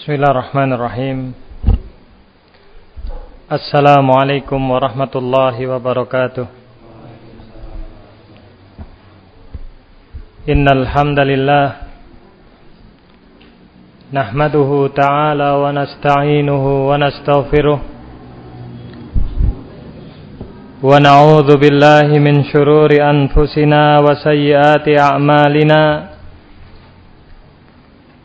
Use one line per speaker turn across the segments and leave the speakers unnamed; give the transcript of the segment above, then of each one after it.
بسم الله الرحمن الرحيم السلام عليكم ورحمة الله وبركاته إن الحمد لله نحمده تعالى ونستعينه ونستغفره ونعوذ بالله من شرور أنفسنا وسيئات أعمالنا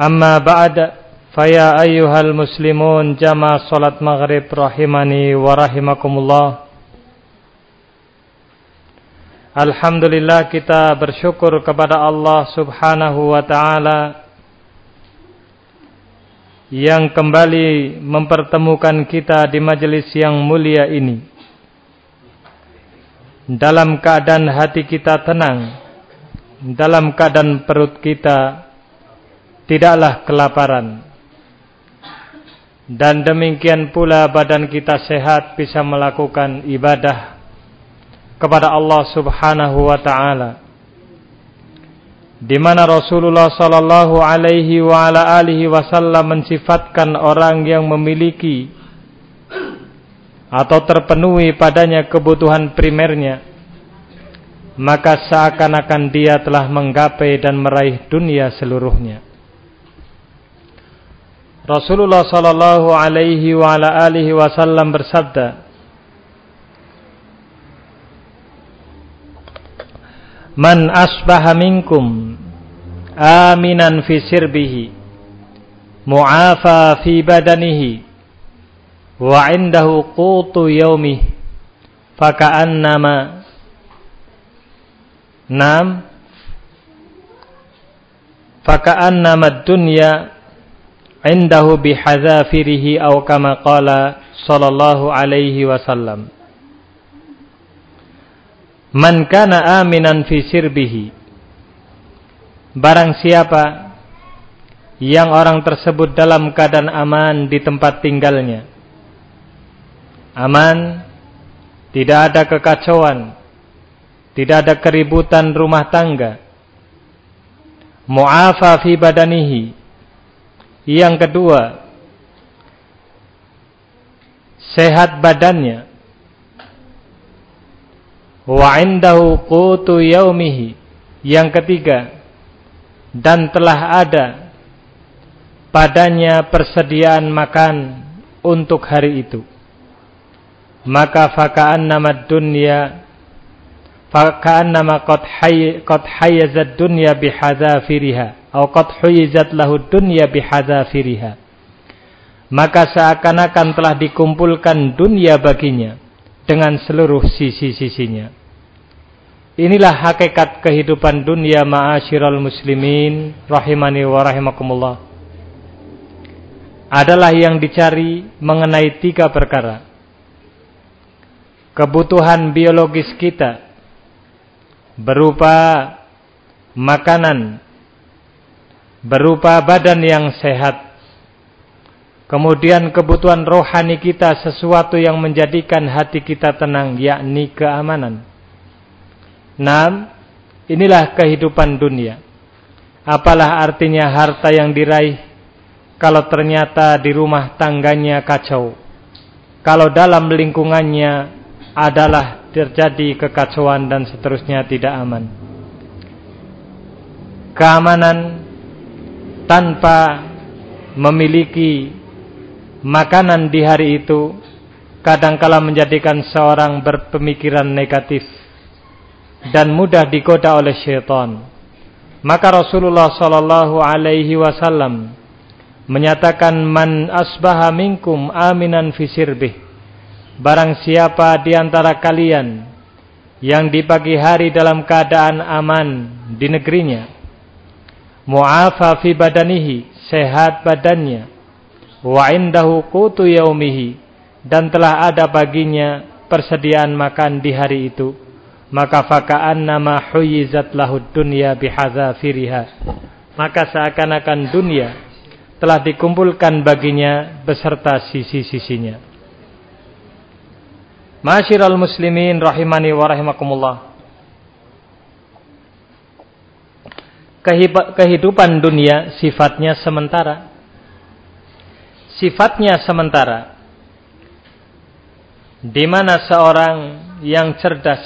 أما بعد فيا أيها المسلمون جمع صلاة مغرب رحمني ورحمكم الله Alhamdulillah kita bersyukur kepada Allah subhanahu wa ta'ala Yang kembali mempertemukan kita di majelis yang mulia ini Dalam keadaan hati kita tenang Dalam keadaan perut kita Tidaklah kelaparan. Dan demikian pula badan kita sehat bisa melakukan ibadah kepada Allah Subhanahu wa taala. Di mana Rasulullah sallallahu alaihi wa ala alihi wasallam mensifatkan orang yang memiliki atau terpenuhi padanya kebutuhan primernya maka seakan-akan dia telah menggapai dan meraih dunia seluruhnya Rasulullah sallallahu alaihi wa ala alihi wasallam bersabda Man asbaha minkum aminan fi sirbihi mu'afa fi badanihi wa indahu qutu yaumih faka'annama. Nam faka'annama dunya indahu bihadzafirihi aw kama qala sallallahu alaihi wasallam. Man kana aminan fi sirbihi. Barang siapa yang orang tersebut dalam keadaan aman di tempat tinggalnya. Aman Tidak ada kekacauan Tidak ada keributan rumah tangga. Mu'afa fi badanihi Yang kedua Sehat badannya. Wa indahu qutu yaumihi. Yang ketiga dan telah ada padanya persediaan makan untuk hari itu. Maka faka'annama dunya faka'annama qad hay qad hayazat dunya bihadzafiriha atau qad huyizat lahu dunya bihadzafiriha maka seakan-akan telah dikumpulkan dunia baginya dengan seluruh sisi-sisinya. Inilah hakikat kehidupan dunia ma'asyiral muslimin rahimani wa rahimakumullah. Adalah yang dicari mengenai tiga perkara. Kebutuhan biologis kita berupa makanan, berupa badan yang sehat, Kemudian kebutuhan rohani kita sesuatu yang menjadikan hati kita tenang, yakni keamanan. Enam, inilah kehidupan dunia. Apalah artinya harta yang diraih kalau ternyata di rumah tangganya kacau. Kalau dalam lingkungannya adalah terjadi kekacauan dan seterusnya tidak aman. Keamanan tanpa memiliki makanan di hari itu kadangkala menjadikan seorang berpemikiran negatif dan mudah digoda oleh syaitan. Maka Rasulullah sallallahu alaihi wasallam menyatakan man asbaha minkum aminan fi sirbih. Barang siapa di antara kalian yang di pagi hari dalam keadaan aman di negerinya, mu'afa fi badanihi, sehat badannya. Wa indahu qutu yaumihi dan telah ada baginya persediaan makan di hari itu. Maka fakaan nama huyizat lahud dunya bihadzafiriha maka seakan-akan dunia telah dikumpulkan baginya beserta sisi-sisinya. Masyiral muslimin rahimani wa rahimakumullah Kehidupan dunia sifatnya sementara. Sifatnya sementara. Di mana seorang yang cerdas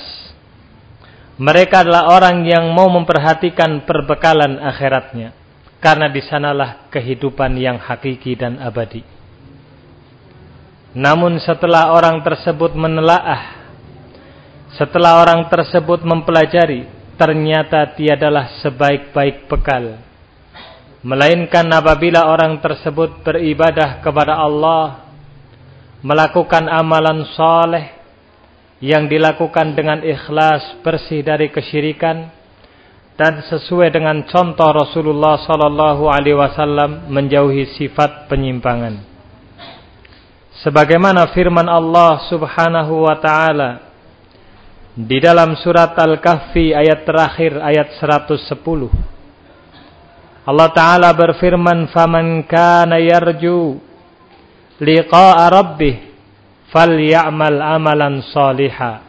mereka adalah orang yang mau memperhatikan perbekalan akhiratnya. Karena di sanalah kehidupan yang hakiki dan abadi. Namun setelah orang tersebut menelaah setelah orang tersebut mempelajari ternyata tiadalah sebaik-baik bekal. Melainkan apabila orang tersebut beribadah kepada Allah Melakukan amalan soleh Yang dilakukan dengan ikhlas bersih dari kesyirikan Dan sesuai dengan contoh Rasulullah Sallallahu Alaihi Wasallam Menjauhi sifat penyimpangan. Sebagaimana firman Allah Subhanahu Wa Taala di dalam surat Al-Kahfi ayat terakhir ayat 110 Allah Ta'ala berfirman, "Faman kana yarju liqa'a rabbih falyamal amalan saliha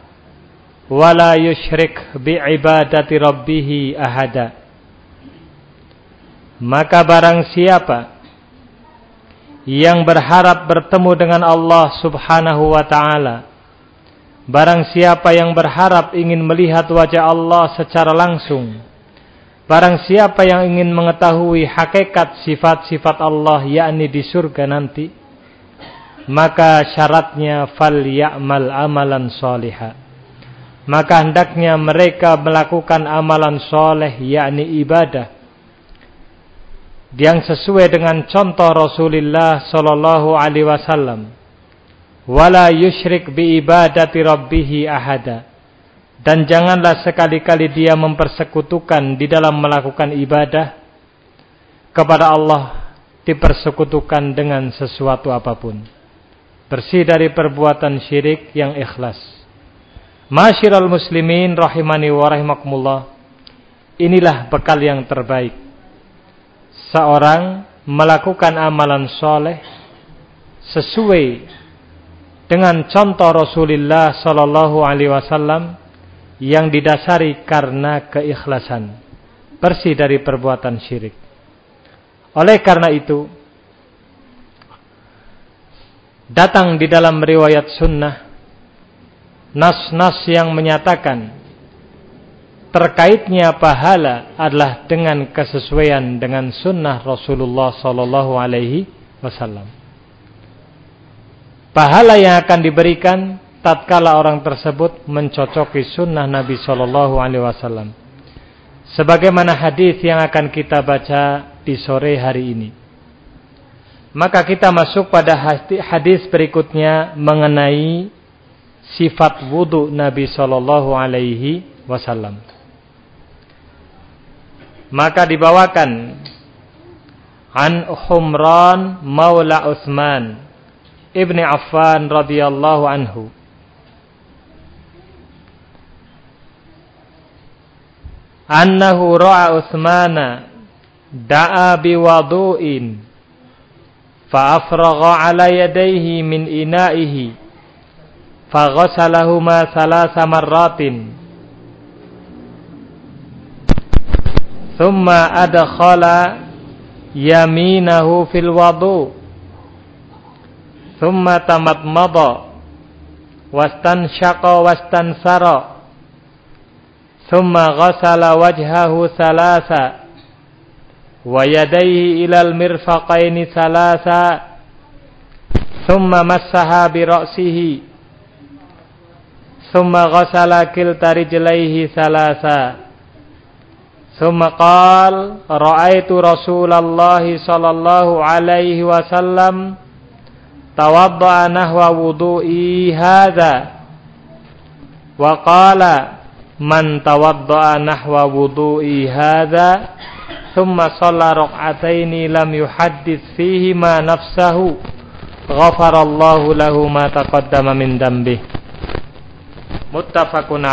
wa la yusyrik bi'ibadati rabbih ahada." Maka barang siapa yang berharap bertemu dengan Allah Subhanahu wa taala Barang siapa yang berharap ingin melihat wajah Allah secara langsung Barang siapa yang ingin mengetahui hakikat sifat-sifat Allah yakni di surga nanti maka syaratnya fal ya'mal amalan soliha maka hendaknya mereka melakukan amalan soleh yakni ibadah yang sesuai dengan contoh Rasulullah sallallahu alaihi wasallam wala yusyrik bi ibadati rabbih ahada dan janganlah sekali-kali dia mempersekutukan di dalam melakukan ibadah kepada Allah dipersekutukan dengan sesuatu apa pun. Bersih dari perbuatan syirik yang ikhlas. Masyiral muslimin rahimani wa rahimakumullah. Inilah bekal yang terbaik. Seorang melakukan amalan soleh sesuai dengan contoh Rasulullah sallallahu alaihi wasallam yang didasari karena keikhlasan, bersih dari perbuatan syirik. Oleh karena itu, datang di dalam riwayat sunnah nas-nas yang menyatakan terkaitnya pahala adalah dengan kesesuaian dengan sunnah Rasulullah Sallallahu Alaihi Wasallam. Pahala yang akan diberikan tatkala orang tersebut mencocoki sunnah Nabi Shallallahu Alaihi Wasallam. Sebagaimana hadis yang akan kita baca di sore hari ini. Maka kita masuk pada hadis berikutnya mengenai sifat wudhu Nabi Shallallahu Alaihi Wasallam. Maka dibawakan an Humran Maula Utsman ibni Affan radhiyallahu anhu. Annahu ra'a Utsmana da'a biwudu'in fa afragha 'ala yadayhi min ina'ihi fa ghasalahuma thalatha marratin. Thumma adkhala yaminahu fil wudu' thumma tamadmada wastanshaqa wastansara ثم غسل وجهه ثلاثا ويديه إلى المرفقين ثلاثا ثم مسها برأسه ثم غسل كلتا رجليه ثلاثا ثم قال رأيت رسول الله صلى الله عليه وسلم توضأ nahwa wudu'i هذا، wa qala man نحو nahwa wudu'i ثم thumma shalla لم lam فيهما fihi ma nafsahu له lahu ma taqaddama min dambih muttafaqun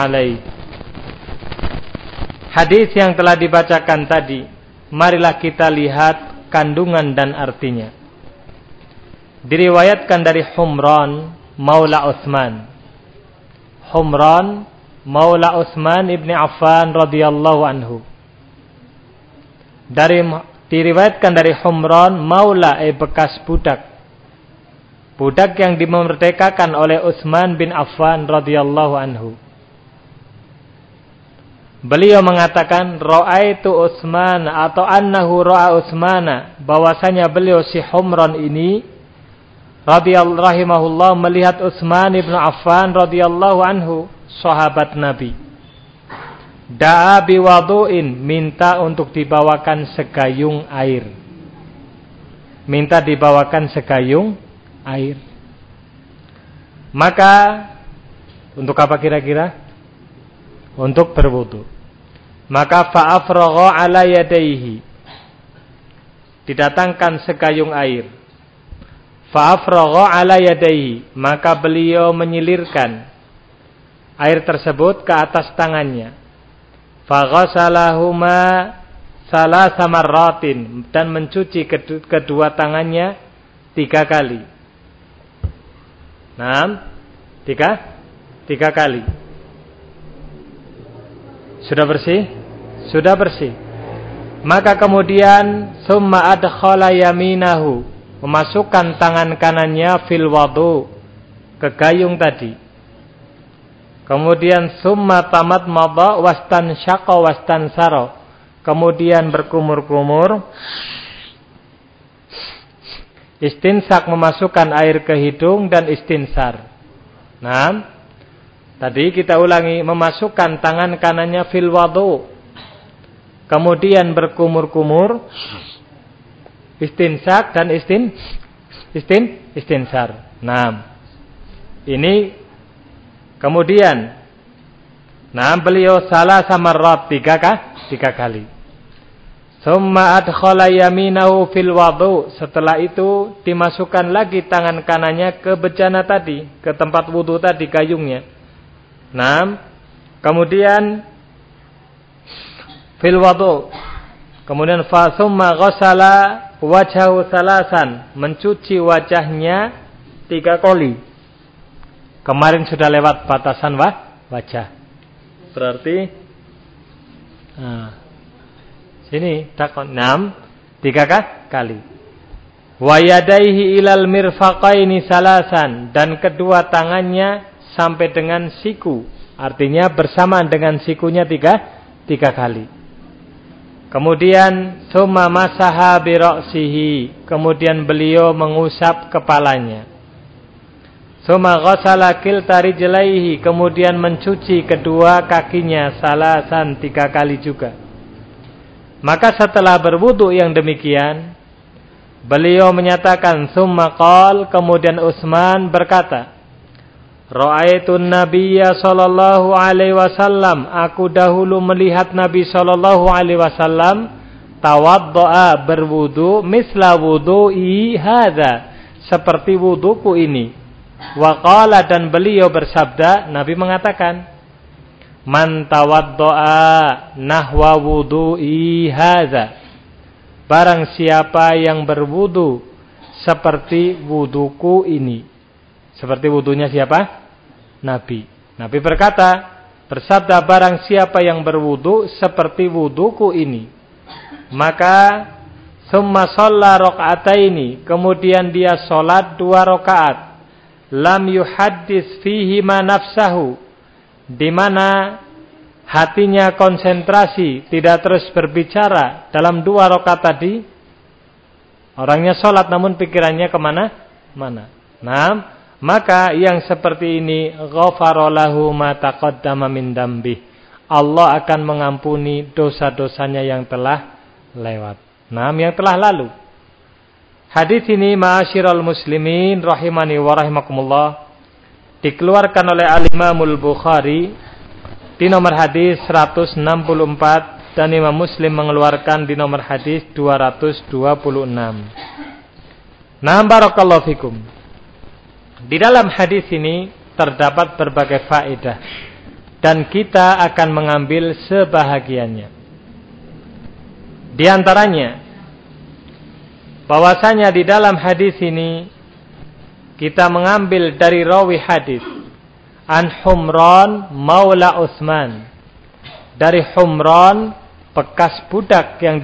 Hadis yang telah dibacakan tadi marilah kita lihat kandungan dan artinya diriwayatkan dari Humran Maula Utsman Humran Maula Utsman ibni Affan radhiyallahu anhu dari diriwayatkan dari Humran Maula e bekas budak. Budak yang dimerdekakan oleh Utsman bin Affan radhiyallahu anhu. Beliau mengatakan itu Utsman atau annahu ra'a Utsmana bahwasanya beliau si Humran ini radhiyallahu rahimahullah melihat Utsman bin Affan radhiyallahu anhu sahabat Nabi Da'a biwadu'in, minta untuk dibawakan segayung air. Minta dibawakan segayung air. Maka untuk apa kira-kira? Untuk berwudu. Maka fa'afragha ala yadayhi. Didatangkan segayung air. Fa'afragha ala yadayhi. Maka beliau menyilirkan air tersebut ke atas tangannya Faghasalahuma salah samarratin dan mencuci kedua tangannya tiga kali. Nah, tiga, tiga kali. Sudah bersih? Sudah bersih. Maka kemudian summa adkhala yaminahu memasukkan tangan kanannya fil wadu ke gayung tadi Kemudian summa tamat mada wastan syaqa wastan saro. Kemudian berkumur-kumur. Istinsak memasukkan air ke hidung dan istinsar. Nah, tadi kita ulangi memasukkan tangan kanannya fil wadu. Kemudian berkumur-kumur. Istinsak dan istin istin istinsar. Nah, ini Kemudian, nah beliau salah sama rot tiga kah? Tiga kali. Summa adkhala yaminahu fil wadu. Setelah itu dimasukkan lagi tangan kanannya ke bejana tadi, ke tempat wudu tadi gayungnya. Nah, kemudian fil wadu. Kemudian fa summa wajahu salasan, mencuci wajahnya tiga kali. Kemarin sudah lewat batasan wah, wajah. Berarti nah, sini takon enam tiga kah? kali. Wayadaihi ilal mirfaqaini salasan dan kedua tangannya sampai dengan siku. Artinya bersamaan dengan sikunya tiga tiga kali. Kemudian summa masaha biroksihi. Kemudian beliau mengusap kepalanya. Suma ghasala kilta rijlaihi kemudian mencuci kedua kakinya salasan tiga kali juga. Maka setelah berwudu yang demikian, beliau menyatakan summa qal kemudian Utsman berkata, Ra'aitun Nabiyya sallallahu alaihi wasallam, aku dahulu melihat Nabi sallallahu alaihi wasallam tawaddoa berwudu misla wudu'i hadza, seperti wuduku ini. Waqala dan beliau bersabda, Nabi mengatakan, Man tawaddoa nahwa wudu'i haza. Barang siapa yang berwudu seperti wuduku ini. Seperti wudunya siapa? Nabi. Nabi berkata, bersabda barang siapa yang berwudu seperti wuduku ini. Maka summa sholla ini. Kemudian dia sholat dua rakaat lam yuhaddis fihi ma nafsahu di mana hatinya konsentrasi tidak terus berbicara dalam dua rakaat tadi orangnya sholat namun pikirannya ke mana mana nah maka yang seperti ini ghafarallahu ma taqaddama min dambi Allah akan mengampuni dosa-dosanya yang telah lewat nah yang telah lalu Hadis ini ma'asyiral muslimin rahimani wa rahimakumullah dikeluarkan oleh Al-Imamul Bukhari di nomor hadis 164 dan Imam Muslim mengeluarkan di nomor hadis 226. Nah, barakallahu fikum. Di dalam hadis ini terdapat berbagai faedah dan kita akan mengambil sebahagiannya. Di antaranya bahwasanya di dalam hadis ini kita mengambil dari rawi hadis an Humran Maula Utsman dari Humran bekas budak yang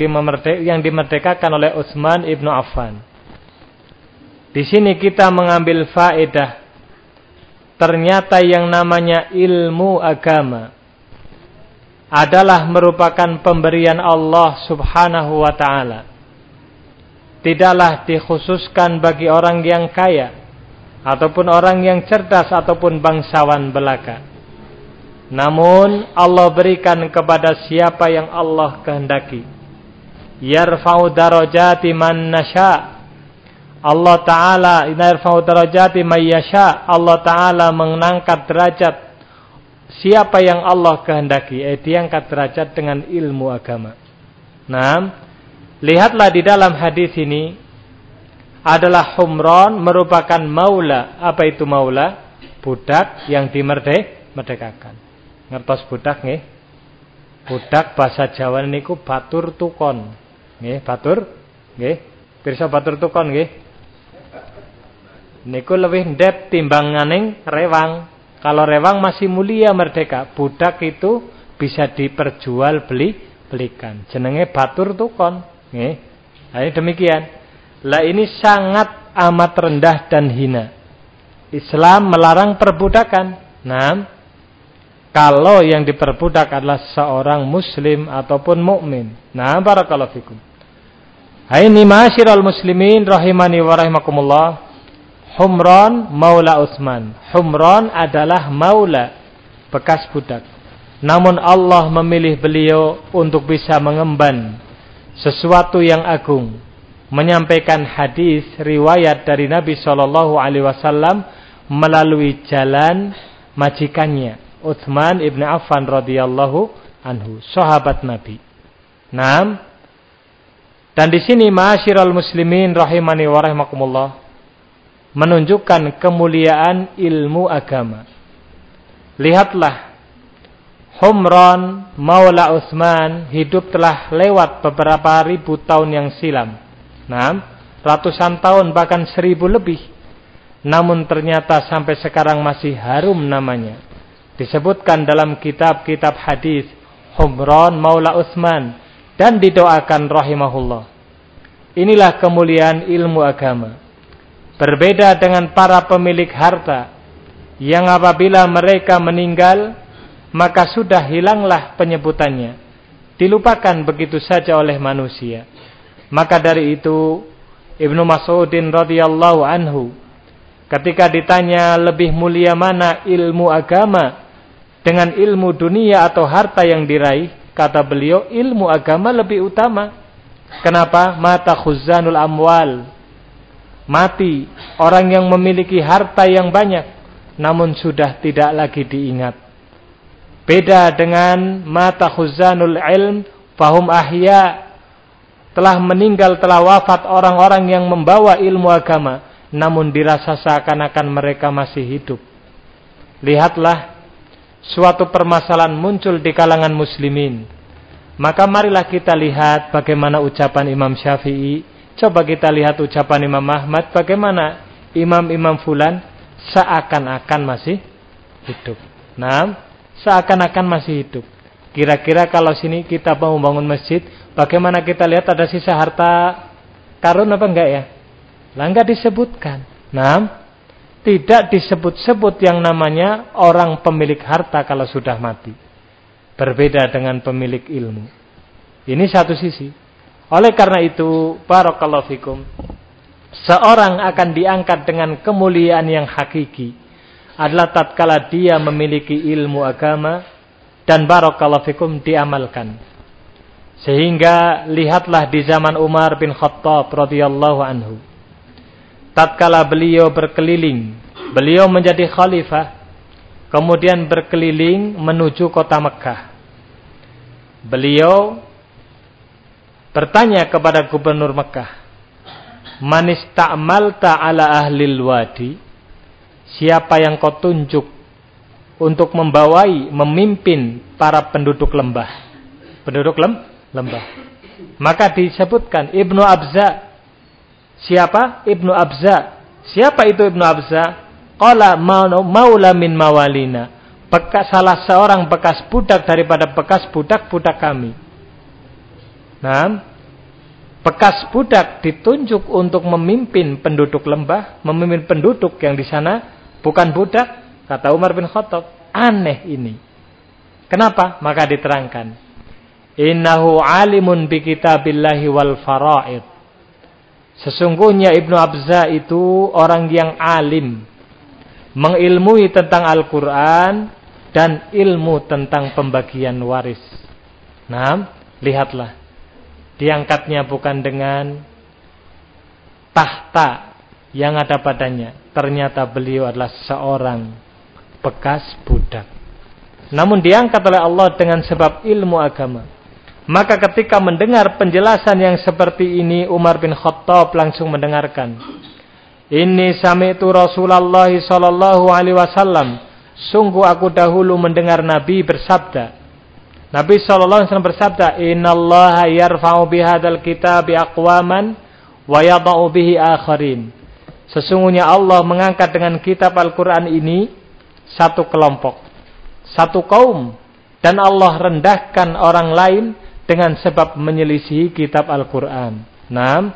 yang dimerdekakan oleh Utsman ibnu Affan. Di sini kita mengambil faedah ternyata yang namanya ilmu agama adalah merupakan pemberian Allah Subhanahu wa taala. Tidaklah dikhususkan bagi orang yang kaya ataupun orang yang cerdas ataupun bangsawan belaka. Namun Allah berikan kepada siapa yang Allah kehendaki. Yarfa'u darajati man nasha. Allah Ta'ala yarfa'u darajati man yasha. Allah Ta'ala mengangkat derajat siapa yang Allah kehendaki. Eh, diangkat derajat dengan ilmu agama. Nah, lihatlah di dalam hadis ini adalah Humron merupakan maula. Apa itu maula? Budak yang dimerdekakan. Ngertos budak nggih? Budak bahasa Jawa niku batur tukon. Nggih, batur nggih. Pirsa batur tukon nggih. Niku lebih ndep timbanganing rewang. Kalau rewang masih mulia merdeka, budak itu bisa diperjual beli belikan. Jenenge batur tukon, nggih. Ayo demikian. Lah ini sangat amat rendah dan hina. Islam melarang perbudakan. Nah, kalau yang diperbudak adalah seorang muslim ataupun mukmin. Nah, barakallahu fikum. Ini masyiral muslimin rahimani wa rahimakumullah. Humran maula Utsman. Humran adalah maula bekas budak. Namun Allah memilih beliau untuk bisa mengemban sesuatu yang agung, menyampaikan hadis riwayat dari Nabi Shallallahu alaihi wasallam melalui jalan majikannya Uthman ibn Affan radhiyallahu anhu, sahabat Nabi. Naam. Dan di sini ma'asyiral muslimin rahimani wa rahimakumullah menunjukkan kemuliaan ilmu agama. Lihatlah Humran Maula Utsman hidup telah lewat beberapa ribu tahun yang silam. Nah, ratusan tahun bahkan seribu lebih. Namun ternyata sampai sekarang masih harum namanya disebutkan dalam kitab-kitab hadis Humran Maula Utsman dan didoakan rahimahullah. Inilah kemuliaan ilmu agama. Berbeda dengan para pemilik harta yang apabila mereka meninggal maka sudah hilanglah penyebutannya. Dilupakan begitu saja oleh manusia. Maka dari itu Ibnu Mas'udin radhiyallahu anhu ketika ditanya lebih mulia mana ilmu agama dengan ilmu dunia atau harta yang diraih, kata beliau, ilmu agama lebih utama. Kenapa? Mata khuzanul amwal. Mati orang yang memiliki harta yang banyak, namun sudah tidak lagi diingat. Beda dengan mata khuzanul ilm, fahum ahya. Telah meninggal, telah wafat orang-orang yang membawa ilmu agama, namun dirasa seakan-akan mereka masih hidup. Lihatlah suatu permasalahan muncul di kalangan muslimin. Maka marilah kita lihat bagaimana ucapan Imam Syafi'i. Coba kita lihat ucapan Imam Ahmad. Bagaimana imam-imam fulan seakan-akan masih hidup. Nah, seakan-akan masih hidup. Kira-kira kalau sini kita mau membangun masjid, bagaimana kita lihat ada sisa harta karun apa enggak ya? Lah disebutkan. Nah, tidak disebut-sebut yang namanya orang pemilik harta kalau sudah mati. Berbeda dengan pemilik ilmu. Ini satu sisi. Oleh karena itu, barakallahu fikum, seorang akan diangkat dengan kemuliaan yang hakiki adalah tatkala dia memiliki ilmu agama dan barakallahu fikum diamalkan. Sehingga lihatlah di zaman Umar bin Khattab radhiyallahu anhu tatkala beliau berkeliling, beliau menjadi khalifah, kemudian berkeliling menuju kota Mekah. Beliau bertanya kepada gubernur Mekah, "Man ista'malta ala ahlil wadi?" Siapa yang kau tunjuk untuk membawai, memimpin para penduduk lembah? Penduduk lem, lembah. Maka disebutkan Ibnu Abza. Siapa? Ibnu Abza. Siapa itu Ibnu Abza? Qala maula min mawalina. Bekas salah seorang bekas budak daripada bekas budak-budak kami. Nah, bekas budak ditunjuk untuk memimpin penduduk lembah, memimpin penduduk yang di sana bukan budak, kata Umar bin Khattab. Aneh ini. Kenapa? Maka diterangkan. Innahu alimun bi kitabillahi wal faraid. Sesungguhnya Ibnu Abza itu orang yang alim mengilmui tentang Al-Quran dan ilmu tentang pembagian waris. Nah, lihatlah. Diangkatnya bukan dengan tahta yang ada padanya. Ternyata beliau adalah seorang bekas budak. Namun diangkat oleh Allah dengan sebab ilmu agama. Maka ketika mendengar penjelasan yang seperti ini Umar bin Khattab langsung mendengarkan. Ini sami'tu Rasulullah wasallam. Sungguh aku dahulu mendengar Nabi bersabda. Nabi sallallahu alaihi wasallam bersabda, "Innallaha yarfa'u bihadzal kitabi aqwaman wa yadha'u bihi akharin." Sesungguhnya Allah mengangkat dengan kitab Al-Qur'an ini satu kelompok, satu kaum dan Allah rendahkan orang lain dengan sebab menyelisihi kitab Al-Qur'an. Nah,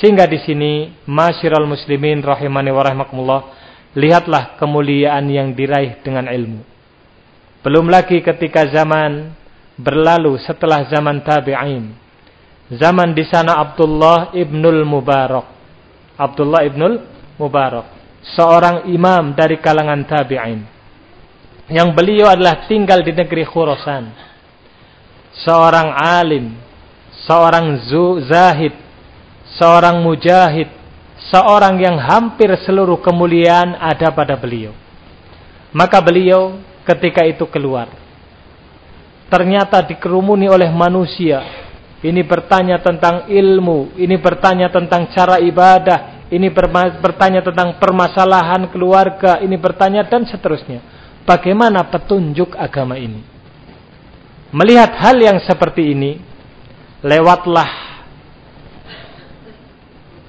sehingga di sini masyiral muslimin rahimani wa rahimakumullah, lihatlah kemuliaan yang diraih dengan ilmu. Belum lagi ketika zaman berlalu setelah zaman tabi'in. Zaman di sana Abdullah ibnul Mubarak. Abdullah ibnul Mubarak. Seorang imam dari kalangan tabi'in. Yang beliau adalah tinggal di negeri Khurasan. Seorang alim. Seorang zahid seorang mujahid, seorang yang hampir seluruh kemuliaan ada pada beliau. Maka beliau ketika itu keluar. Ternyata dikerumuni oleh manusia. Ini bertanya tentang ilmu, ini bertanya tentang cara ibadah, ini bertanya tentang permasalahan keluarga, ini bertanya dan seterusnya. Bagaimana petunjuk agama ini? Melihat hal yang seperti ini, lewatlah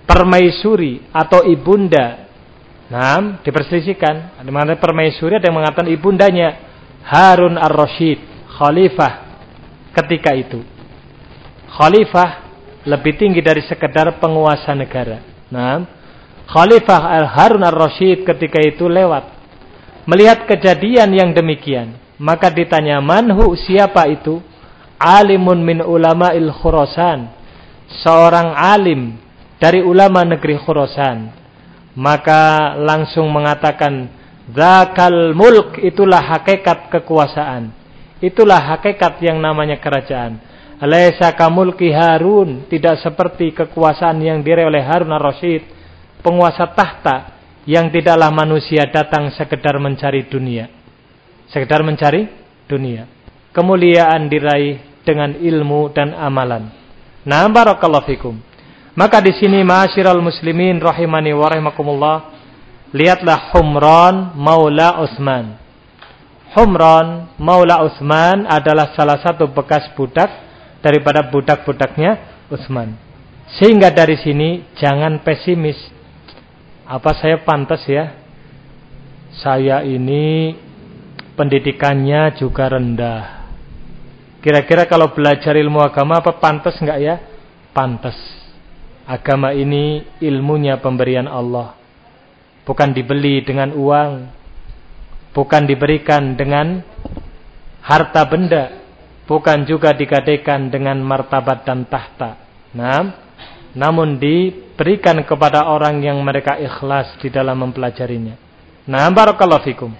permaisuri atau ibunda. Nah, diperselisihkan. Ada mana permaisuri ada yang mengatakan ibundanya Harun ar-Rasyid, khalifah ketika itu. Khalifah lebih tinggi dari sekedar penguasa negara. Nah, Khalifah Harun ar-Rasyid ketika itu lewat. Melihat kejadian yang demikian, maka ditanya manhu siapa itu? Alimun min ulama il Khurasan. Seorang alim dari ulama negeri Khurasan. Maka langsung mengatakan, Zakal mulk itulah hakikat kekuasaan. Itulah hakikat yang namanya kerajaan. Alaysa kamulki Harun. Tidak seperti kekuasaan yang diraih oleh Harun al-Rashid. Penguasa tahta. Yang tidaklah manusia datang sekedar mencari dunia. Sekedar mencari dunia. Kemuliaan diraih dengan ilmu dan amalan. Nah, barakallahu fikum. Maka di sini ma'asyiral muslimin rahimani wa rahimakumullah, lihatlah Humran Maula Utsman. Humran Maula Utsman adalah salah satu bekas budak daripada budak-budaknya Utsman. Sehingga dari sini jangan pesimis. Apa saya pantas ya? Saya ini pendidikannya juga rendah. Kira-kira kalau belajar ilmu agama apa pantas enggak ya? Pantas. Agama ini ilmunya pemberian Allah. Bukan dibeli dengan uang. Bukan diberikan dengan harta benda. Bukan juga digadaikan dengan martabat dan tahta. Nah, namun diberikan kepada orang yang mereka ikhlas di dalam mempelajarinya. Nah, barakallahu fikum.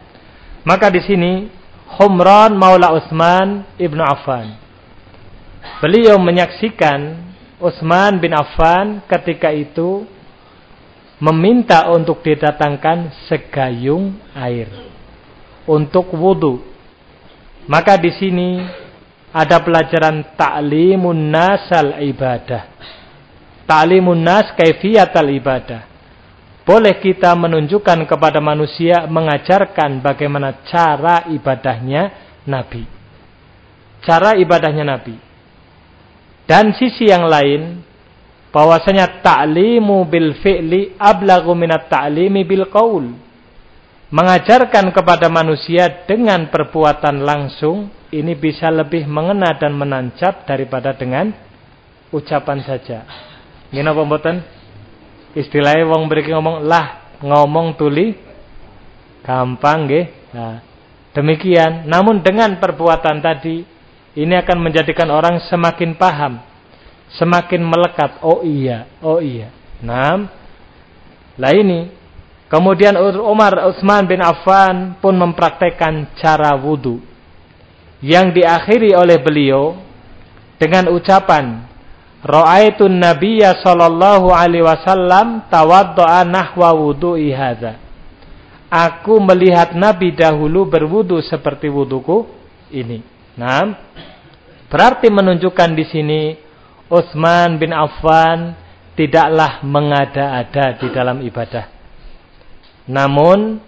Maka di sini Humran Maula Utsman Ibnu Affan. Beliau menyaksikan Utsman bin Affan ketika itu meminta untuk didatangkan segayung air untuk wudhu. Maka di sini ada pelajaran ta'limun nasal ibadah. Ta'limun nas kaifiyatal ibadah. Boleh kita menunjukkan kepada manusia mengajarkan bagaimana cara ibadahnya Nabi. Cara ibadahnya Nabi. Dan sisi yang lain bahwasanya ta'limu bil fi'li ablagu minat ta'limi bil qaul. Mengajarkan kepada manusia dengan perbuatan langsung ini bisa lebih mengena dan menancap daripada dengan ucapan saja. Apa mboten? Istilahnya wong mriki ngomong lah ngomong tuli gampang nggih. Nah, demikian. Namun dengan perbuatan tadi ini akan menjadikan orang semakin paham, semakin melekat. Oh iya, oh iya. Nah, lah ini. Kemudian Umar Utsman bin Affan pun mempraktekkan cara wudhu yang diakhiri oleh beliau dengan ucapan Ra'aitun Nabiyya sallallahu alaihi wasallam tawaddu'a nahwa wudu'i hadza. Aku melihat Nabi dahulu berwudu seperti wuduku ini. Nah, berarti menunjukkan di sini Utsman bin Affan tidaklah mengada-ada di dalam ibadah. Namun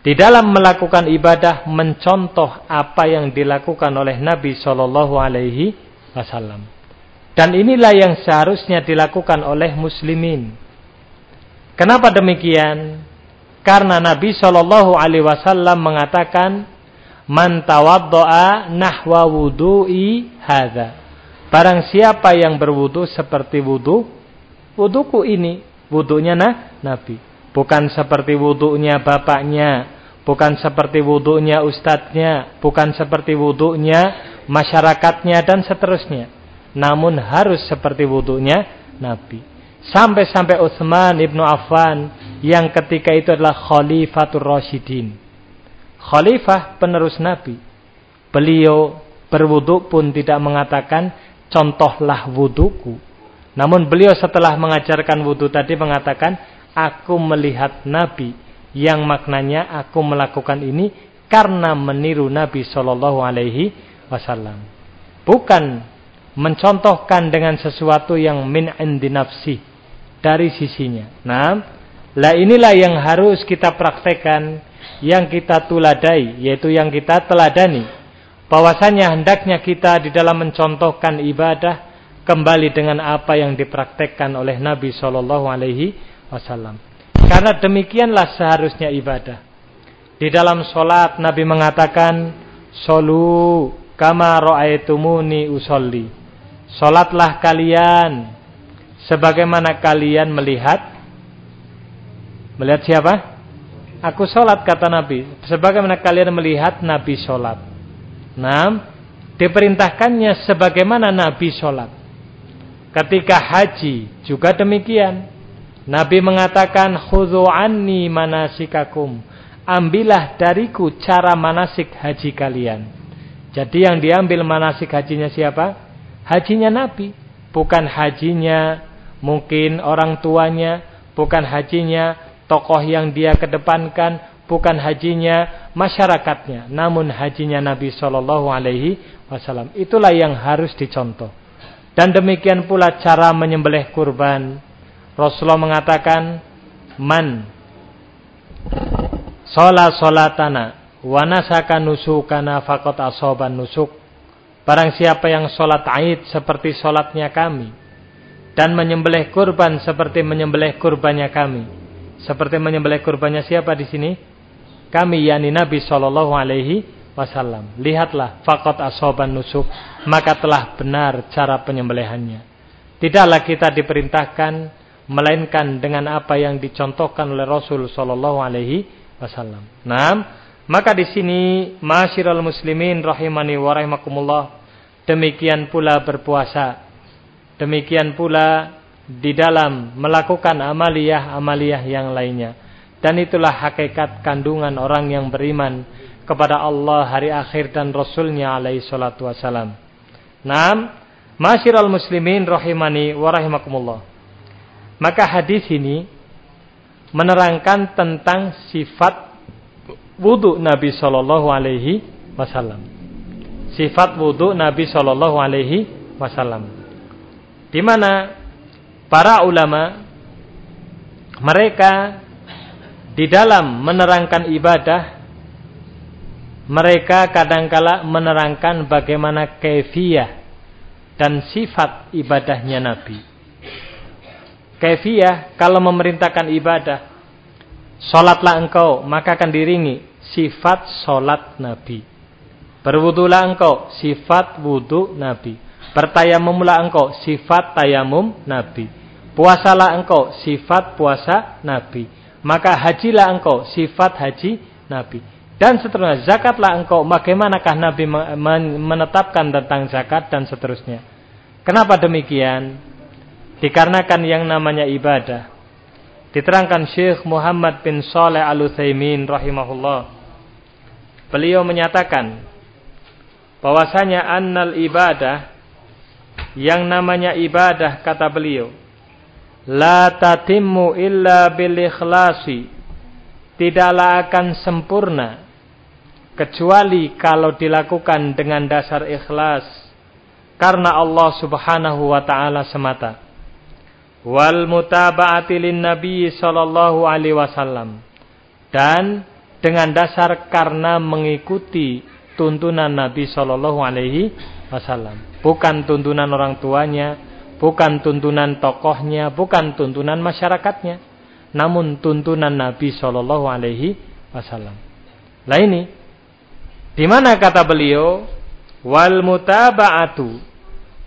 di dalam melakukan ibadah mencontoh apa yang dilakukan oleh Nabi Shallallahu Alaihi Wasallam. Dan inilah yang seharusnya dilakukan oleh muslimin. Kenapa demikian? Karena Nabi Shallallahu Alaihi Wasallam mengatakan, "Man tawaddoa nahwa wudu'i hadza." Barang siapa yang berwudu seperti wudu, wuduku ini, wudunya nah, Nabi. Bukan seperti wudunya bapaknya, bukan seperti wudhunya ustadznya, bukan seperti wudhunya masyarakatnya dan seterusnya. Namun harus seperti wudhunya Nabi. Sampai-sampai Utsman ibnu Affan yang ketika itu adalah Khalifatul Rasyidin. Khalifah penerus Nabi. Beliau berwudhu pun tidak mengatakan contohlah wudhuku. Namun beliau setelah mengajarkan wudhu tadi mengatakan aku melihat Nabi yang maknanya aku melakukan ini karena meniru Nabi Shallallahu Alaihi Wasallam. Bukan mencontohkan dengan sesuatu yang min indi nafsi dari sisinya. Nah, lah inilah yang harus kita praktekkan, yang kita tuladai, yaitu yang kita teladani. Bahwasanya hendaknya kita di dalam mencontohkan ibadah kembali dengan apa yang dipraktekkan oleh Nabi Shallallahu Alaihi Wasallam. Karena demikianlah seharusnya ibadah. Di dalam solat Nabi mengatakan, Solu kama ro'aitumuni usolli. Solatlah kalian sebagaimana kalian melihat. Melihat siapa? Aku solat kata Nabi. Sebagaimana kalian melihat Nabi solat. Nah, diperintahkannya sebagaimana Nabi solat. Ketika haji juga demikian. Nabi mengatakan khudhu anni manasikakum. Ambillah dariku cara manasik haji kalian. Jadi yang diambil manasik hajinya siapa? Hajinya Nabi, bukan hajinya mungkin orang tuanya, bukan hajinya tokoh yang dia kedepankan, bukan hajinya masyarakatnya, namun hajinya Nabi Shallallahu Alaihi Wasallam. Itulah yang harus dicontoh. Dan demikian pula cara menyembelih kurban Rasulullah mengatakan man sholat sholatana wa nasaka nusukana faqad asoban nusuk. Barang siapa yang sholat aid seperti sholatnya kami dan menyembelih kurban seperti menyembelih kurbannya kami. Seperti menyembelih kurbannya siapa di sini? Kami yakni Nabi Shallallahu Alaihi Wasallam. Lihatlah faqad asoban nusuk. Maka telah benar cara penyembelihannya. Tidaklah kita diperintahkan melainkan dengan apa yang dicontohkan oleh Rasul sallallahu alaihi wasallam. Nah, maka di sini masyiral muslimin rahimani wa rahimakumullah demikian pula berpuasa. Demikian pula di dalam melakukan amaliyah-amaliyah yang lainnya. Dan itulah hakikat kandungan orang yang beriman kepada Allah hari akhir dan Rasulnya alaihi salatu wasalam. Nah, masyiral muslimin rahimani wa rahimakumullah. Maka hadis ini menerangkan tentang sifat wudhu Nabi Shallallahu Alaihi Wasallam. sifat wudhu Nabi Shallallahu Alaihi Wasallam. Di mana para ulama mereka di dalam menerangkan ibadah mereka kadangkala menerangkan bagaimana kefiah dan sifat ibadahnya Nabi. Kefiah kalau memerintahkan ibadah, solatlah engkau maka akan diringi sifat solat Nabi. Berwudulah engkau sifat wudu Nabi. Bertayamumlah engkau sifat tayamum Nabi. Puasalah engkau sifat puasa Nabi. Maka hajilah engkau sifat haji Nabi. Dan seterusnya, zakatlah engkau. Bagaimanakah Nabi menetapkan tentang zakat dan seterusnya. Kenapa demikian? Dikarenakan yang namanya ibadah. Diterangkan Syekh Muhammad bin Saleh Al-Utsaimin rahimahullah. Beliau menyatakan bahwasanya annal ibadah yang namanya ibadah kata beliau La tatimmu illa bil ikhlasi. Tidaklah akan sempurna kecuali kalau dilakukan dengan dasar ikhlas karena Allah Subhanahu wa taala semata. Wal mutaba'ati lin nabi sallallahu alaihi wasallam. Dan dengan dasar karena mengikuti tuntunan Nabi sallallahu alaihi wasallam, bukan tuntunan orang tuanya, Bukan tuntunan tokohnya, bukan tuntunan masyarakatnya, namun tuntunan Nabi Shallallahu Alaihi Wasallam. Lah ini, di mana kata beliau, wal mutaba'atu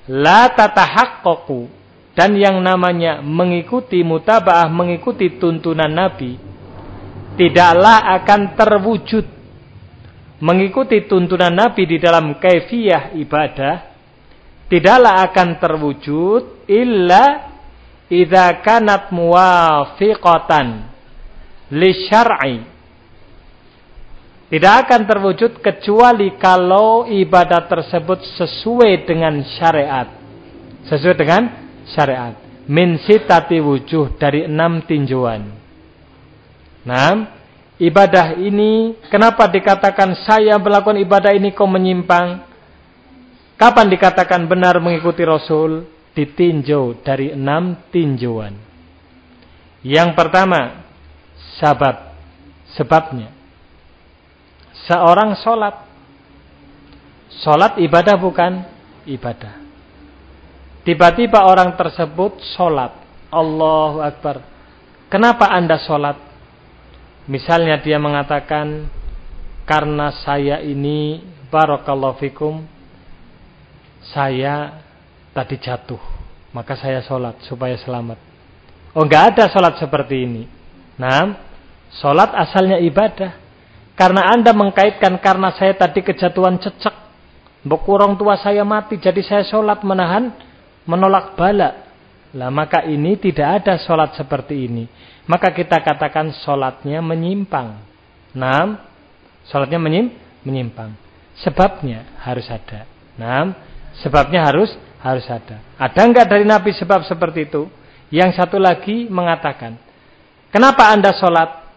la tatahaqqaqu dan yang namanya mengikuti mutaba'ah mengikuti tuntunan Nabi tidaklah akan terwujud. Mengikuti tuntunan Nabi di dalam kaifiyah ibadah tidaklah akan terwujud illa idza kanat muwafiqatan li syar'i tidak akan terwujud kecuali kalau ibadah tersebut sesuai dengan syariat. Sesuai dengan syariat min sitati wujuh dari enam tinjauan nah ibadah ini kenapa dikatakan saya melakukan ibadah ini kok menyimpang Kapan dikatakan benar mengikuti Rasul? Ditinjau dari enam tinjauan. Yang pertama, sabab. Sebabnya. Seorang sholat. Sholat ibadah bukan? Ibadah. Tiba-tiba orang tersebut sholat. Allahu Akbar. Kenapa anda sholat? Misalnya dia mengatakan, karena saya ini, barakallahu fikum, saya tadi jatuh, maka saya sholat supaya selamat. Oh, nggak ada sholat seperti ini. Nah, sholat asalnya ibadah. Karena anda mengkaitkan karena saya tadi kejatuhan cecek, orang tua saya mati, jadi saya sholat menahan, menolak bala. Lah maka ini tidak ada sholat seperti ini. Maka kita katakan sholatnya menyimpang. Nah, sholatnya menyim, menyimpang. Sebabnya harus ada. Nah, Sebabnya harus harus ada. Ada enggak dari Nabi sebab seperti itu? Yang satu lagi mengatakan, kenapa anda sholat?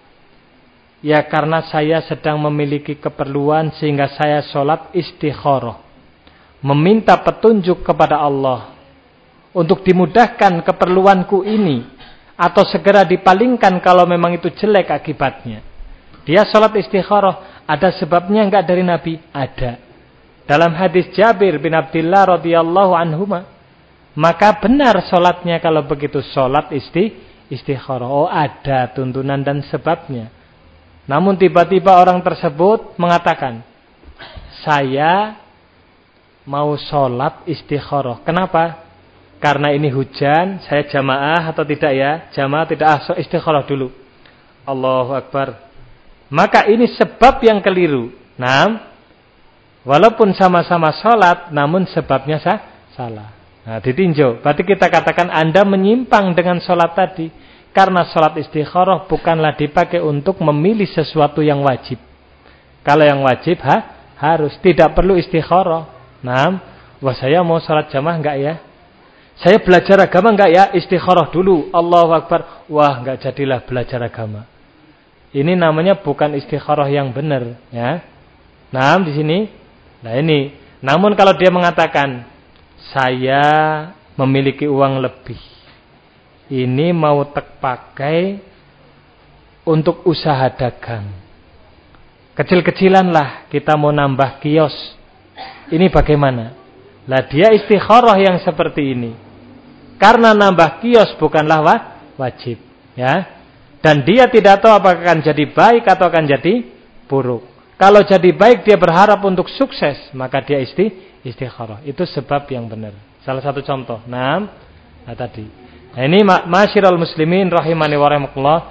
Ya karena saya sedang memiliki keperluan sehingga saya sholat istikharah. Meminta petunjuk kepada Allah. Untuk dimudahkan keperluanku ini. Atau segera dipalingkan kalau memang itu jelek akibatnya. Dia sholat istikharah. Ada sebabnya enggak dari Nabi? Ada. Dalam hadis Jabir bin Abdullah radhiyallahu anhuma, maka benar solatnya kalau begitu solat isti istikharah. Oh ada tuntunan dan sebabnya. Namun tiba-tiba orang tersebut mengatakan, saya mau solat istikharah. Kenapa? Karena ini hujan, saya jamaah atau tidak ya? Jamaah tidak ah, so istikharah dulu. Allahu Akbar. Maka ini sebab yang keliru. Nah, Walaupun sama-sama sholat, namun sebabnya sah, salah. Nah, ditinjau. Berarti kita katakan Anda menyimpang dengan sholat tadi. Karena sholat istikharah bukanlah dipakai untuk memilih sesuatu yang wajib. Kalau yang wajib, ha, harus. Tidak perlu istikharah. Nah, wah saya mau sholat jamaah enggak ya? Saya belajar agama enggak ya? Istikharah dulu. Allahu Akbar. Wah, enggak jadilah belajar agama. Ini namanya bukan istikharah yang benar, ya. Nah, di sini Nah ini Namun kalau dia mengatakan saya memiliki uang lebih. Ini mau terpakai untuk usaha dagang. Kecil-kecilan lah kita mau nambah kios. Ini bagaimana? Lah dia istikharah yang seperti ini. Karena nambah kios bukanlah wajib, ya. Dan dia tidak tahu apakah akan jadi baik atau akan jadi buruk. Kalau jadi baik dia berharap untuk sukses, maka dia isti istikharah. Itu sebab yang benar. Salah satu contoh. Nah, nah tadi. Nah, ini masyiral muslimin rahimani wa rahimakumullah.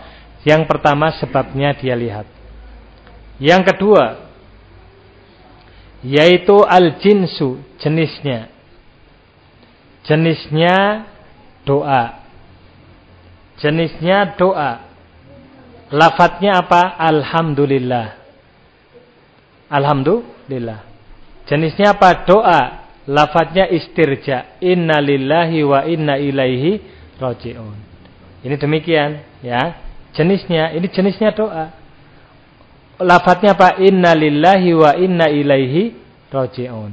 Yang pertama sebabnya dia lihat. Yang kedua yaitu al-jinsu, jenisnya. Jenisnya doa. Jenisnya doa. Lafadznya apa? Alhamdulillah. Alhamdulillah. Jenisnya apa? Doa. Lafadznya istirja. Inna lillahi wa inna ilaihi roji'un. Ini demikian. ya. Jenisnya, ini jenisnya doa. Lafadznya apa? Inna lillahi wa inna ilaihi roji'un.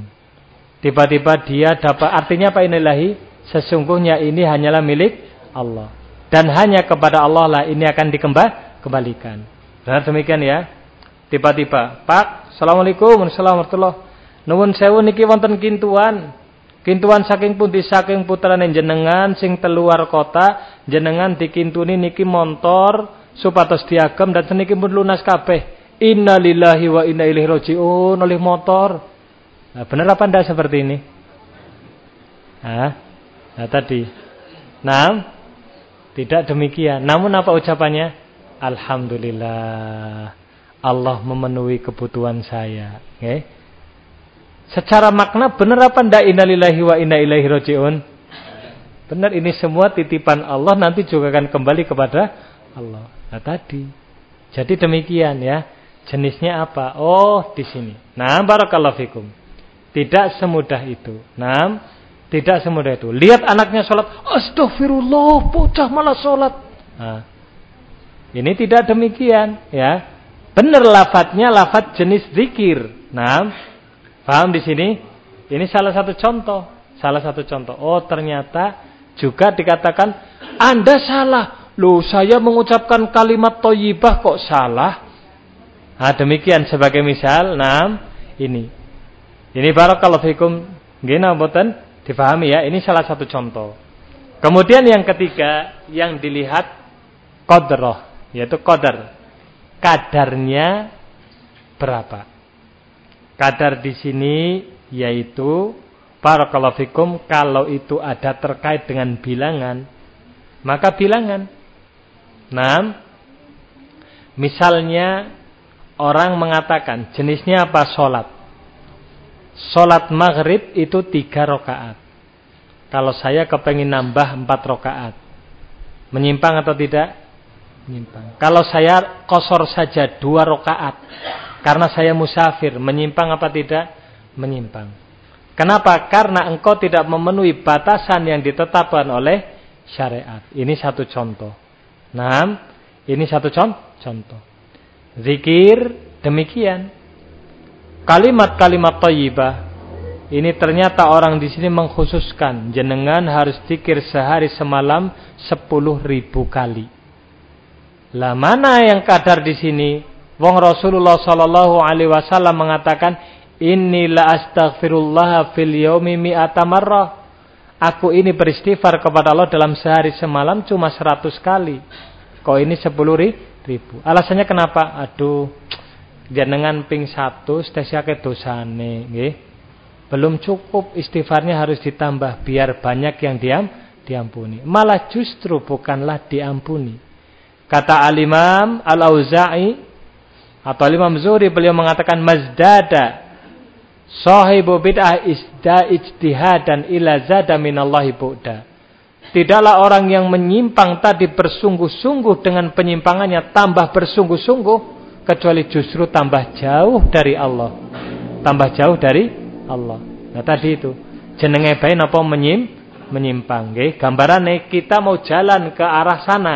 Tiba-tiba dia dapat, artinya apa inilahi? Sesungguhnya ini hanyalah milik Allah. Dan hanya kepada Allah lah ini akan dikembang kembalikan. Benar demikian ya. Tiba-tiba, Pak, Assalamualaikum, Assalamualaikum Nuwun sewu niki wonten kintuan. Kintuan saking pundi saking putrane jenengan sing teluar kota, jenengan dikintuni niki montor supados diagem dan seniki pun lunas kabeh. Innalillahi wa inna ilaihi rajiun oleh motor. Nah, benar apa ndak seperti ini? Hah? Nah, tadi. Nah, tidak demikian. Namun apa ucapannya? Alhamdulillah Allah memenuhi kebutuhan saya. Okay? Secara makna benar apa ndak innalillahi wa inna ilaihi rajiun? Benar ini semua titipan Allah nanti juga akan kembali kepada Allah. Nah tadi. Jadi demikian ya. Jenisnya apa? Oh, di sini. Nah, barakallahu fikum. Tidak semudah itu. Nah, tidak semudah itu. Lihat anaknya sholat. Astagfirullah, bocah malah sholat. Nah, ini tidak demikian, ya. Benar lafadznya lafadz jenis zikir. Nah, paham di sini? Ini salah satu contoh, salah satu contoh. Oh, ternyata juga dikatakan Anda salah. Loh, saya mengucapkan kalimat toyibah kok salah? Nah, demikian sebagai misal. Nah, ini. Ini barakallahu fikum. Gina boten difahami ya. Ini salah satu contoh. Kemudian yang ketiga yang dilihat qadrah yaitu qadar. Kadarnya berapa? Kadar di sini yaitu barakallahu kalau itu ada terkait dengan bilangan maka bilangan. Nah, misalnya orang mengatakan jenisnya apa solat. Solat maghrib itu tiga rakaat. Kalau saya kepengen nambah empat rakaat, menyimpang atau tidak? menyimpang. Kalau saya kosor saja dua rakaat karena saya musafir, menyimpang apa tidak? Menyimpang. Kenapa? Karena engkau tidak memenuhi batasan yang ditetapkan oleh syariat. Ini satu contoh. Nah, ini satu contoh. Zikir demikian. Kalimat-kalimat thayyibah ini ternyata orang di sini mengkhususkan jenengan harus zikir sehari semalam sepuluh ribu kali. Lah mana yang kadar di sini? Wong Rasulullah sallallahu alaihi wasallam mengatakan, "Inni la astaghfirullah fil mi'ata marrah." Aku ini beristighfar kepada Allah dalam sehari semalam cuma 100 kali. Kok ini 10 ribu? Alasannya kenapa? Aduh, jenengan ping satu stesiake dosane, nggih. Belum cukup istighfarnya harus ditambah biar banyak yang diam diampuni. Malah justru bukanlah diampuni Kata al-imam al-auza'i atau al-imam Zuhri beliau mengatakan mazdada sahibu bid'ah isda ijtihadan ila zada minallahi bu'da. Tidaklah orang yang menyimpang tadi bersungguh-sungguh dengan penyimpangannya tambah bersungguh-sungguh kecuali justru tambah jauh dari Allah. Tambah jauh dari Allah. Nah tadi itu jenenge bae napa menyim menyimpang nggih. Gambarane kita mau jalan ke arah sana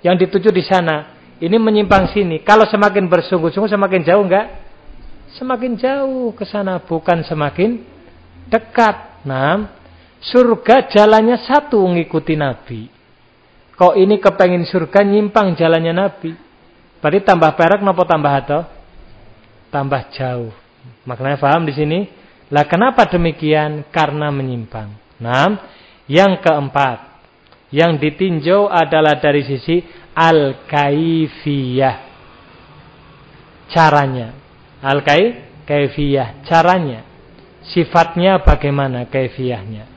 yang dituju di sana ini menyimpang sini. Kalau semakin bersungguh-sungguh semakin jauh enggak? Semakin jauh ke sana bukan semakin dekat. Nah, surga jalannya satu ngikuti Nabi. Kok ini kepengin surga nyimpang jalannya Nabi. Berarti tambah perak nopo tambah atau? Tambah jauh. Maknanya paham di sini? Lah kenapa demikian? Karena menyimpang. Nah, yang keempat. Yang ditinjau adalah dari sisi al-kaifiyah. Caranya. Al-kaifiyah. Caranya. Sifatnya bagaimana kaifiyahnya.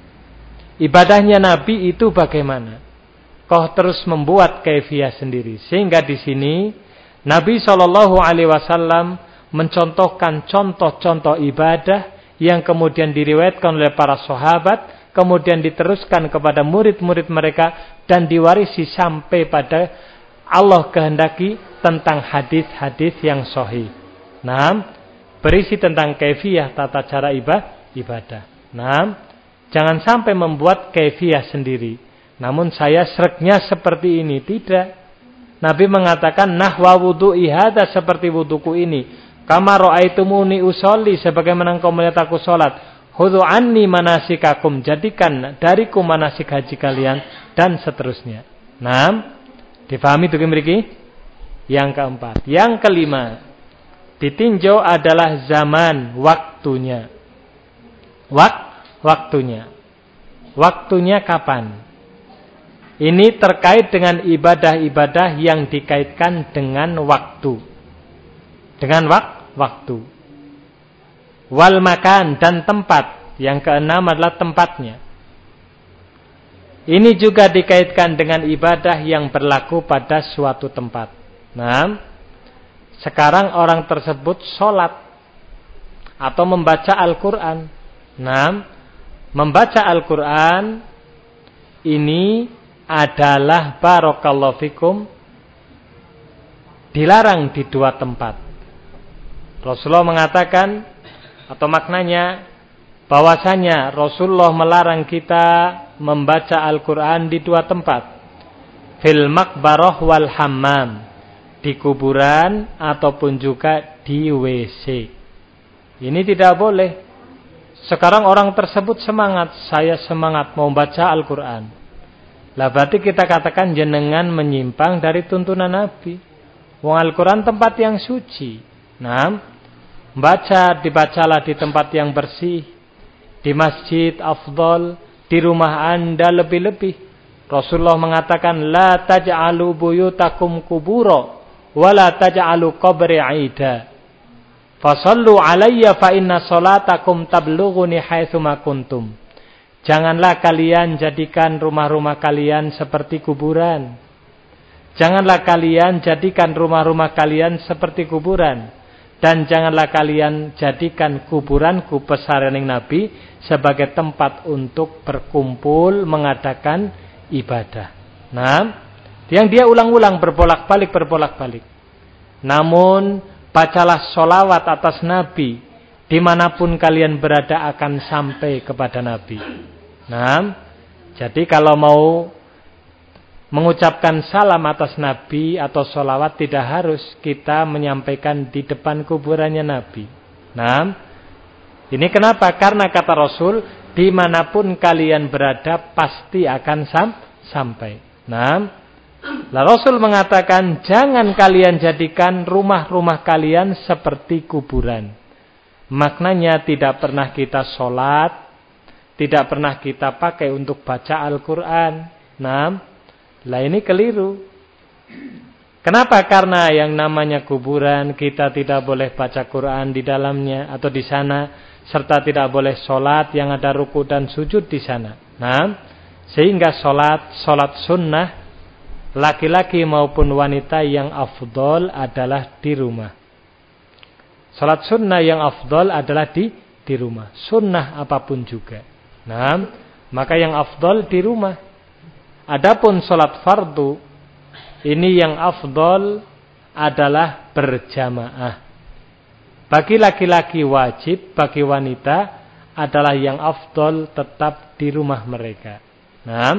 Ibadahnya Nabi itu bagaimana? Kau terus membuat kaifiyah sendiri. Sehingga di sini Nabi Shallallahu Alaihi Wasallam mencontohkan contoh-contoh ibadah yang kemudian diriwayatkan oleh para sahabat, kemudian diteruskan kepada murid-murid mereka dan diwarisi sampai pada Allah kehendaki tentang hadis-hadis yang sahih. Nah, berisi tentang kefiah tata cara ibadah. Nah, jangan sampai membuat kefiah sendiri. Namun saya sereknya seperti ini tidak. Nabi mengatakan nahwa wudu'i ihada seperti wuduku ini. Kama ra'aitumuni usolli sebagaimana engkau melihat aku salat. Khudhu anni manasikakum. Jadikan dariku manasik haji kalian dan seterusnya. Nah, difahami tuh mriki? Yang keempat. Yang kelima, ditinjau adalah zaman waktunya. Wak waktunya. Waktunya kapan? Ini terkait dengan ibadah-ibadah yang dikaitkan dengan waktu. Dengan waktu waktu. Wal makan dan tempat. Yang keenam adalah tempatnya. Ini juga dikaitkan dengan ibadah yang berlaku pada suatu tempat. Nah, sekarang orang tersebut sholat atau membaca Al-Quran. Nah, membaca Al-Quran ini adalah barokallahu fikum dilarang di dua tempat. Rasulullah mengatakan atau maknanya bahwasanya Rasulullah melarang kita membaca Al-Qur'an di dua tempat. Fil makbarah wal hammam, di kuburan ataupun juga di WC. Ini tidak boleh. Sekarang orang tersebut semangat, saya semangat mau baca Al-Qur'an. Lah berarti kita katakan jenengan menyimpang dari tuntunan Nabi. Wong Al-Qur'an tempat yang suci. Nah, baca dibacalah di tempat yang bersih, di masjid afdol, di rumah Anda lebih-lebih. Rasulullah mengatakan la taj'alu buyutakum kubura wa la taj'alu qabri 'ida. Fasallu 'alayya fa inna salatakum tablughuni haitsu kuntum. Janganlah kalian jadikan rumah-rumah kalian seperti kuburan. Janganlah kalian jadikan rumah-rumah kalian seperti kuburan. Dan janganlah kalian jadikan kuburanku pesaraning Nabi sebagai tempat untuk berkumpul mengadakan ibadah. Nah, yang dia ulang-ulang berbolak-balik berbolak-balik. Namun bacalah solawat atas Nabi di mana pun kalian berada akan sampai kepada Nabi. Nah, jadi kalau mau mengucapkan salam atas Nabi atau sholawat tidak harus kita menyampaikan di depan kuburannya Nabi. Nah, ini kenapa? Karena kata Rasul, di mana pun kalian berada pasti akan sam sampai. Nah, lah Rasul mengatakan jangan kalian jadikan rumah-rumah kalian seperti kuburan. Maknanya tidak pernah kita sholat, tidak pernah kita pakai untuk baca Al-Quran. Nah, lah ini keliru. Kenapa? Karena yang namanya kuburan kita tidak boleh baca Quran di dalamnya atau di sana serta tidak boleh sholat yang ada ruku dan sujud di sana. Nah, sehingga sholat sholat sunnah laki-laki maupun wanita yang afdol adalah di rumah. Sholat sunnah yang afdol adalah di di rumah. Sunnah apa pun juga. Nah, maka yang afdol di rumah. Adapun sholat fardu ini yang afdol adalah berjamaah. Bagi laki-laki wajib, bagi wanita adalah yang afdol tetap di rumah mereka. Nah,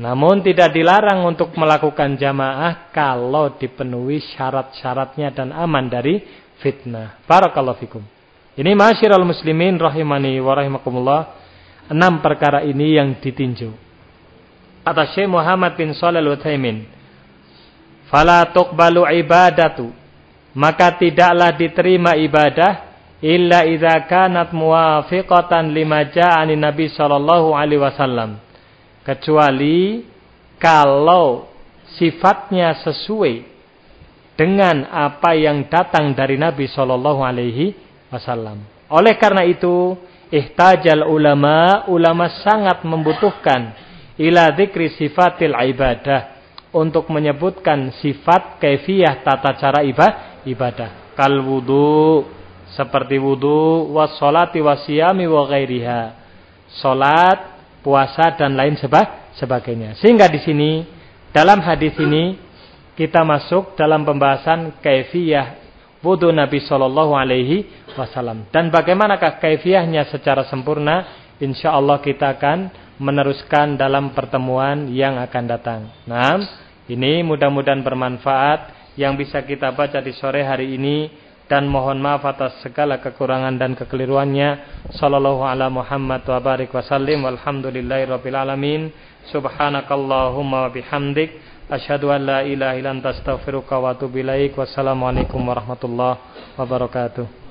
namun tidak dilarang untuk melakukan jamaah kalau dipenuhi syarat-syaratnya dan aman dari fitnah. Barakallahu fikum. Ini masyiral muslimin rahimani wa rahimakumullah. Enam perkara ini yang ditinjau. Kata Syekh Muhammad bin Shalal Utsaimin, "Fala tuqbalu ibadatu." Maka tidaklah diterima ibadah illa idza kanat muwafiqatan lima ja'ani Nabi sallallahu alaihi wasallam. Kecuali kalau sifatnya sesuai dengan apa yang datang dari Nabi Shallallahu Alaihi Wasallam. Oleh karena itu, ihtajal ulama, ulama sangat membutuhkan ila dzikri sifatil ibadah untuk menyebutkan sifat kaifiyah tata cara ibadah. Kal wudu seperti wudu, wassalati wasyami wa ghairiha. Salat, puasa dan lain sebagainya. Sehingga di sini dalam hadis ini kita masuk dalam pembahasan kaifiyah wudhu Nabi Shallallahu Alaihi Wasallam dan bagaimanakah kaifiyahnya secara sempurna insya Allah kita akan meneruskan dalam pertemuan yang akan datang. Nah, ini mudah-mudahan bermanfaat yang bisa kita baca di sore hari ini dan mohon maaf atas segala kekurangan dan kekeliruannya. Sallallahu ala Muhammad wa barik wasallim walhamdulillahirabbil alamin. Subhanakallahumma wa bihamdik Asyhadu an la ilaha illa anta astaghfiruka wa atubu ilaik. Wassalamualaikum warahmatullahi wabarakatuh.